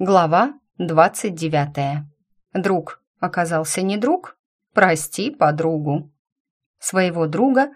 Глава двадцать девятая. Друг оказался не друг? Прости подругу. Своего друга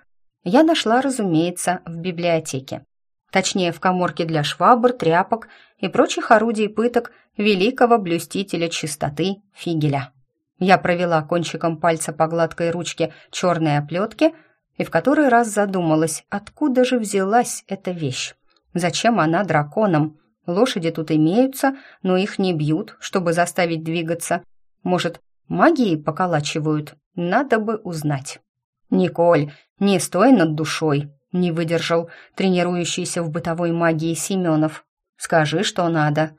я нашла, разумеется, в библиотеке. Точнее, в коморке для швабр, тряпок и прочих орудий пыток великого блюстителя чистоты Фигеля. Я провела кончиком пальца по гладкой ручке черной оплетки и в который раз задумалась, откуда же взялась эта вещь. Зачем она драконам? Лошади тут имеются, но их не бьют, чтобы заставить двигаться. Может, магией поколачивают? Надо бы узнать. «Николь, не стой над душой», — не выдержал тренирующийся в бытовой магии Семенов. «Скажи, что надо».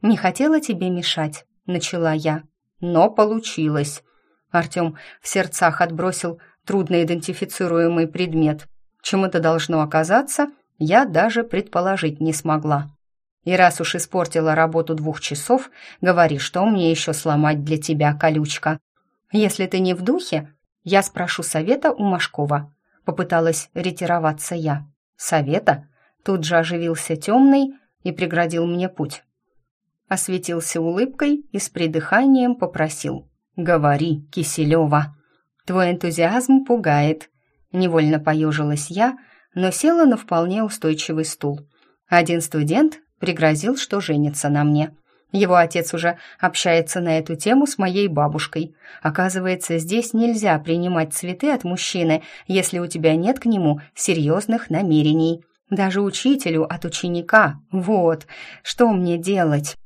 «Не хотела тебе мешать», — начала я. «Но получилось». Артем в сердцах отбросил трудноидентифицируемый предмет. Чем это должно оказаться, я даже предположить не смогла. И раз уж испортила работу двух часов, говори, что мне еще сломать для тебя, колючка. Если ты не в духе, я спрошу совета у Машкова. Попыталась ретироваться я. Совета? Тут же оживился темный и преградил мне путь. Осветился улыбкой и с придыханием попросил. «Говори, Киселева!» «Твой энтузиазм пугает», — невольно поежилась я, но села на вполне устойчивый стул. Один студент Пригрозил, что женится на мне. Его отец уже общается на эту тему с моей бабушкой. Оказывается, здесь нельзя принимать цветы от мужчины, если у тебя нет к нему серьезных намерений. Даже учителю от ученика. Вот, что мне делать?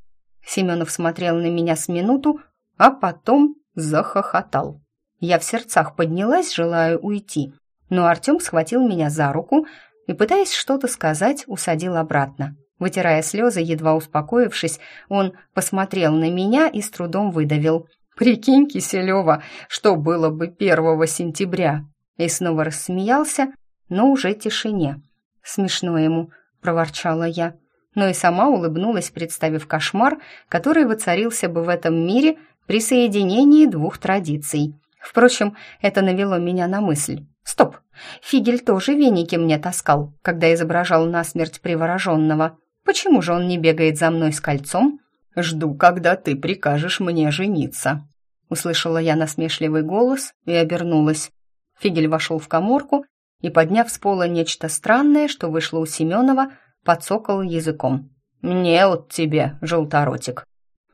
Семенов смотрел на меня с минуту, а потом захохотал. Я в сердцах поднялась, желая уйти, но Артем схватил меня за руку и, пытаясь что-то сказать, усадил обратно. Вытирая слезы, едва успокоившись, он посмотрел на меня и с трудом выдавил. «Прикинь, Киселева, что было бы первого сентября?» И снова рассмеялся, но уже тишине. «Смешно ему», — проворчала я, но и сама улыбнулась, представив кошмар, который воцарился бы в этом мире при соединении двух традиций. Впрочем, это навело меня на мысль. «Стоп! Фигель тоже веники мне таскал, когда изображал насмерть привороженного. Почему же он не бегает за мной с кольцом? Жду, когда ты прикажешь мне жениться. Услышала я насмешливый голос и обернулась. Фигель вошел в коморку и, подняв с пола нечто странное, что вышло у Семенова, подсокал языком. «Мне от тебе, желторотик.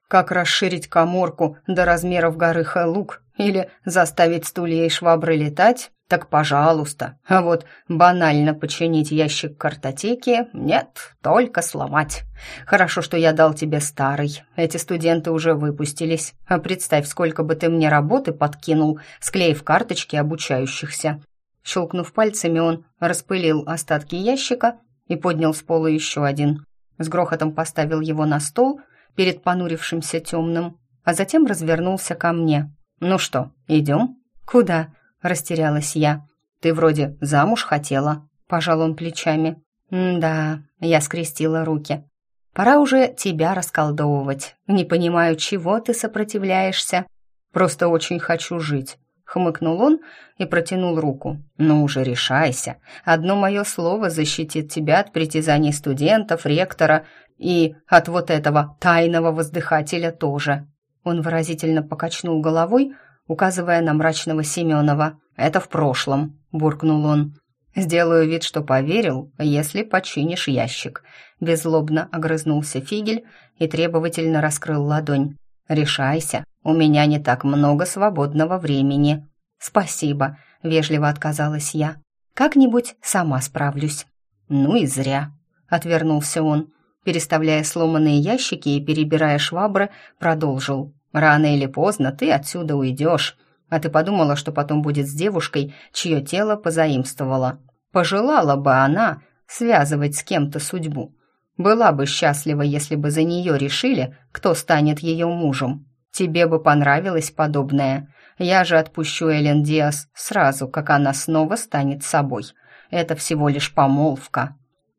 Как расширить коморку до размеров горы Хэлук или заставить стулья и швабры летать, так пожалуйста. А вот банально починить ящик картотеки нет, только сломать. Хорошо, что я дал тебе старый. Эти студенты уже выпустились. А представь, сколько бы ты мне работы подкинул, склеив карточки обучающихся. Щелкнув пальцами, он распылил остатки ящика и поднял с пола еще один. С грохотом поставил его на стол перед понурившимся темным, а затем развернулся ко мне. «Ну что, идем?» «Куда?» Растерялась я. «Ты вроде замуж хотела», — пожал он плечами. «Да», — я скрестила руки. «Пора уже тебя расколдовывать. Не понимаю, чего ты сопротивляешься. Просто очень хочу жить», — хмыкнул он и протянул руку. «Ну уже решайся. Одно мое слово защитит тебя от притязаний студентов, ректора и от вот этого тайного воздыхателя тоже». Он выразительно покачнул головой, — указывая на мрачного Семенова. «Это в прошлом», — буркнул он. «Сделаю вид, что поверил, если починишь ящик». Беззлобно огрызнулся Фигель и требовательно раскрыл ладонь. «Решайся, у меня не так много свободного времени». «Спасибо», — вежливо отказалась я. «Как-нибудь сама справлюсь». «Ну и зря», — отвернулся он. Переставляя сломанные ящики и перебирая швабры, продолжил. Рано или поздно ты отсюда уйдешь. А ты подумала, что потом будет с девушкой, чье тело позаимствовала. Пожелала бы она связывать с кем-то судьбу. Была бы счастлива, если бы за нее решили, кто станет ее мужем. Тебе бы понравилось подобное. Я же отпущу Элен Диас сразу, как она снова станет собой. Это всего лишь помолвка.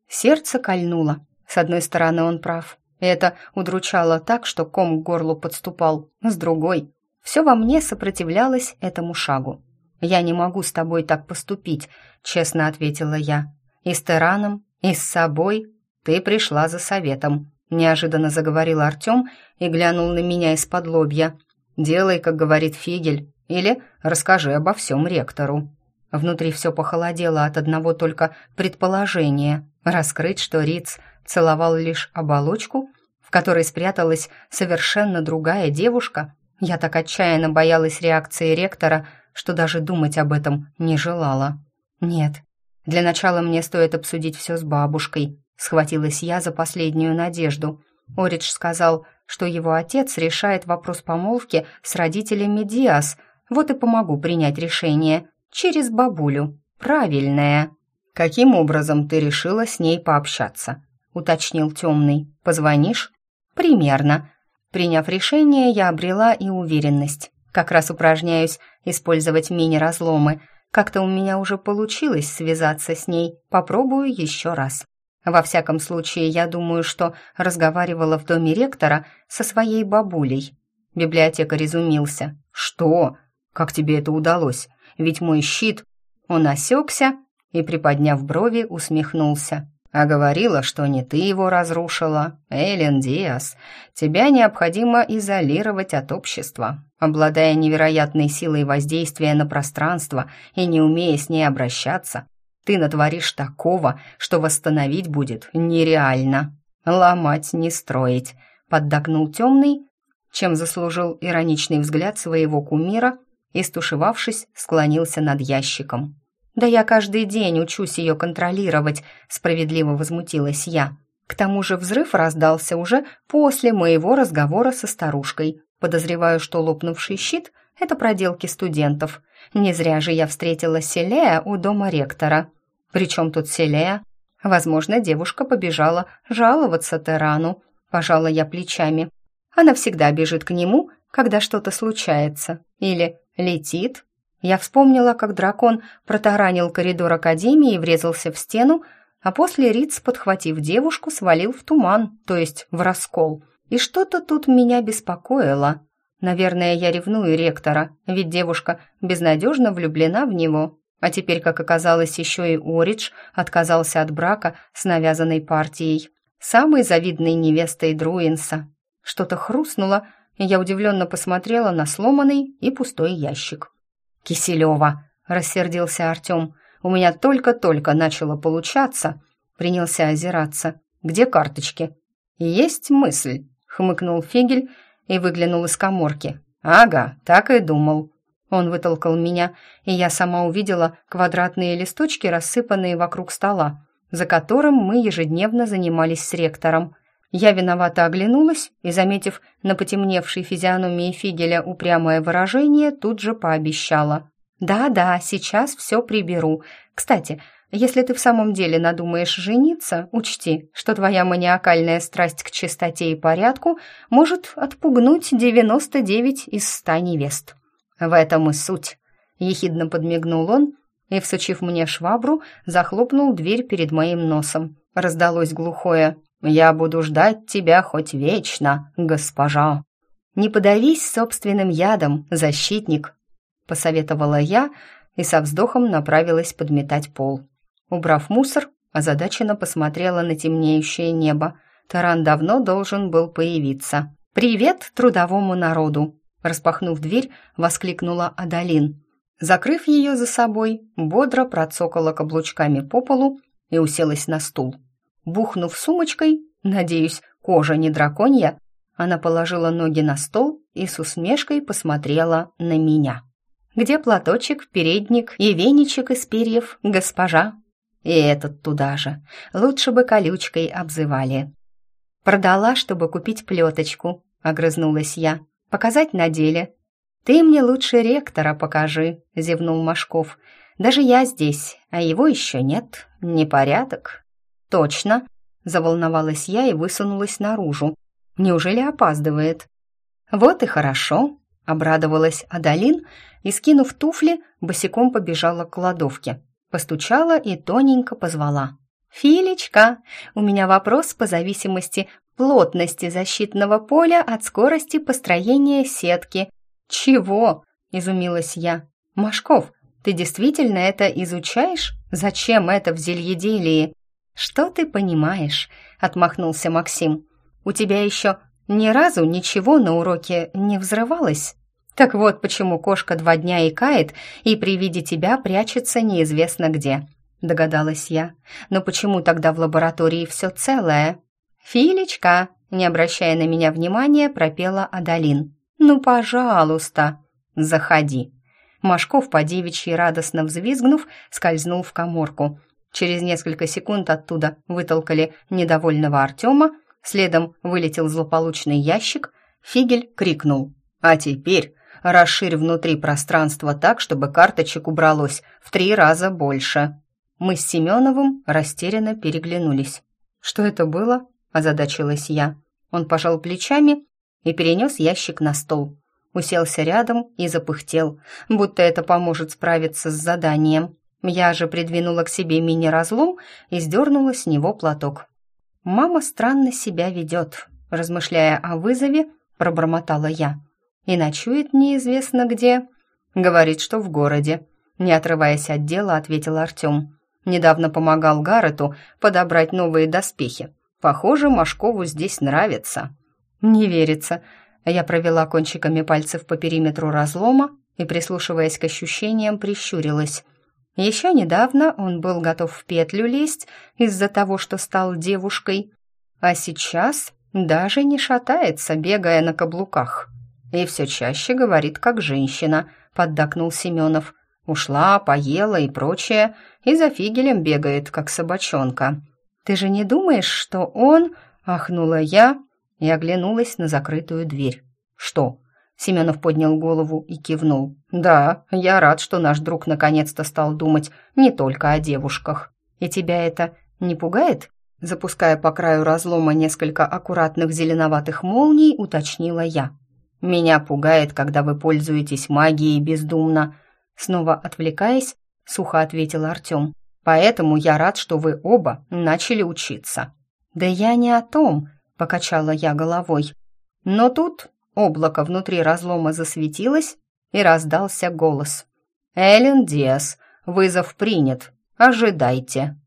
Сердце кольнуло. С одной стороны, он прав. Это удручало так, что ком к горлу подступал. С другой, все во мне сопротивлялось этому шагу. «Я не могу с тобой так поступить», — честно ответила я. «И с Тераном, и с собой. Ты пришла за советом», — неожиданно заговорил Артем и глянул на меня из-под лобья. «Делай, как говорит Фигель, или расскажи обо всем ректору». Внутри все похолодело от одного только предположения. Раскрыть, что Риц целовал лишь оболочку, в которой спряталась совершенно другая девушка. Я так отчаянно боялась реакции ректора, что даже думать об этом не желала. «Нет, для начала мне стоит обсудить все с бабушкой», — схватилась я за последнюю надежду. Оридж сказал, что его отец решает вопрос помолвки с родителями Диас, вот и помогу принять решение. Через бабулю. Правильное. «Каким образом ты решила с ней пообщаться?» — уточнил темный. «Позвонишь?» «Примерно». Приняв решение, я обрела и уверенность. Как раз упражняюсь использовать мини-разломы. Как-то у меня уже получилось связаться с ней. Попробую еще раз. Во всяком случае, я думаю, что разговаривала в доме ректора со своей бабулей. Библиотекарь изумился. «Что? Как тебе это удалось? Ведь мой щит...» Он осекся и, приподняв брови, усмехнулся. А говорила, что не ты его разрушила. Эллен Диас, тебя необходимо изолировать от общества. Обладая невероятной силой воздействия на пространство и не умея с ней обращаться, ты натворишь такого, что восстановить будет нереально. Ломать не строить, поддакнул темный, чем заслужил ироничный взгляд своего кумира и, стушевавшись, склонился над ящиком. «Да я каждый день учусь ее контролировать», — справедливо возмутилась я. К тому же взрыв раздался уже после моего разговора со старушкой. Подозреваю, что лопнувший щит — это проделки студентов. Не зря же я встретила Селея у дома ректора. Причем тут Селея? Возможно, девушка побежала жаловаться Терану. Пожала я плечами. Она всегда бежит к нему, когда что-то случается. Или летит, я вспомнила, как дракон протаранил коридор Академии и врезался в стену, а после Риц, подхватив девушку, свалил в туман, то есть в раскол. И что-то тут меня беспокоило. Наверное, я ревную ректора, ведь девушка безнадежно влюблена в него. А теперь, как оказалось, еще и Оридж отказался от брака с навязанной партией. Самой завидной невестой Друинса. Что-то хрустнуло, и я удивленно посмотрела на сломанный и пустой ящик. «Киселева!» — рассердился Артем. «У меня только-только начало получаться!» Принялся озираться. «Где карточки?» «Есть мысль!» — хмыкнул Фигель и выглянул из коморки. «Ага, так и думал». Он вытолкал меня, и я сама увидела квадратные листочки, рассыпанные вокруг стола, за которым мы ежедневно занимались с ректором. Я виновато оглянулась и, заметив на потемневшей физиономии Фигеля упрямое выражение, тут же пообещала. «Да-да, сейчас все приберу. Кстати, если ты в самом деле надумаешь жениться, учти, что твоя маниакальная страсть к чистоте и порядку может отпугнуть 99 из 100 невест. В этом и суть». Ехидно подмигнул он и, всучив мне швабру, захлопнул дверь перед моим носом. Раздалось глухое я буду ждать тебя хоть вечно, госпожа. Не подавись собственным ядом, защитник, посоветовала я и со вздохом направилась подметать пол. Убрав мусор, озадаченно посмотрела на темнеющее небо. Таран давно должен был появиться. «Привет трудовому народу!» Распахнув дверь, воскликнула Адалин. Закрыв ее за собой, бодро процокала каблучками по полу и уселась на стул. Бухнув сумочкой, надеюсь, кожа не драконья, она положила ноги на стол и с усмешкой посмотрела на меня. «Где платочек, передник и веничек из перьев, госпожа?» И этот туда же. Лучше бы колючкой обзывали. «Продала, чтобы купить плеточку», — огрызнулась я. «Показать на деле». «Ты мне лучше ректора покажи», — зевнул Машков. «Даже я здесь, а его еще нет. Непорядок». «Точно!» — заволновалась я и высунулась наружу. «Неужели опаздывает?» «Вот и хорошо!» — обрадовалась Адалин и, скинув туфли, босиком побежала к кладовке. Постучала и тоненько позвала. «Филечка, у меня вопрос по зависимости плотности защитного поля от скорости построения сетки». «Чего?» — изумилась я. «Машков, ты действительно это изучаешь? Зачем это в зельеделии?» «Что ты понимаешь?» — отмахнулся Максим. у тебя еще ни разу ничего на уроке не взрывалось? Так вот, почему кошка два дня икает и при виде тебя прячется неизвестно где, догадалась я. Но почему тогда в лаборатории все целое? Филечка, не обращая на меня внимания, пропела Адалин. Ну, пожалуйста, заходи. Машков по девичьи радостно взвизгнув, скользнул в коморку. Через несколько секунд оттуда вытолкали недовольного Артема, следом вылетел злополучный ящик, Фигель крикнул. «А теперь расширь внутри пространство так, чтобы карточек убралось в три раза больше». Мы с Семеновым растерянно переглянулись. «Что это было?» – озадачилась я. Он пожал плечами и перенес ящик на стол. Уселся рядом и запыхтел, будто это поможет справиться с заданием. Я же придвинула к себе мини-разлом и сдернула с него платок. «Мама странно себя ведет», – размышляя о вызове, пробормотала я и ночует неизвестно где. Говорит, что в городе. Не отрываясь от дела, ответил Артем. Недавно помогал Гаррету подобрать новые доспехи. Похоже, Машкову здесь нравится. Не верится. Я провела кончиками пальцев по периметру разлома и, прислушиваясь к ощущениям, прищурилась. Еще недавно он был готов в петлю лезть из-за того, что стал девушкой, а сейчас даже не шатается, бегая на каблуках. И все чаще говорит, как женщина, поддакнул Семенов. Ушла, поела и прочее, и за фигелем бегает, как собачонка. Ты же не думаешь, что он... Ахнула я и оглянулась на закрытую дверь. Что? Семенов поднял голову и кивнул. «Да, я рад, что наш друг наконец-то стал думать не только о девушках. И тебя это не пугает?» Запуская по краю разлома несколько аккуратных зеленоватых молний, уточнила я. Меня пугает, когда вы пользуетесь магией бездумно. Снова отвлекаясь, сухо ответил Артем. Поэтому я рад, что вы оба начали учиться. Да я не о том, покачала я головой. Но тут облако внутри разлома засветилось, и раздался голос. «Эллен Диас, вызов принят. Ожидайте».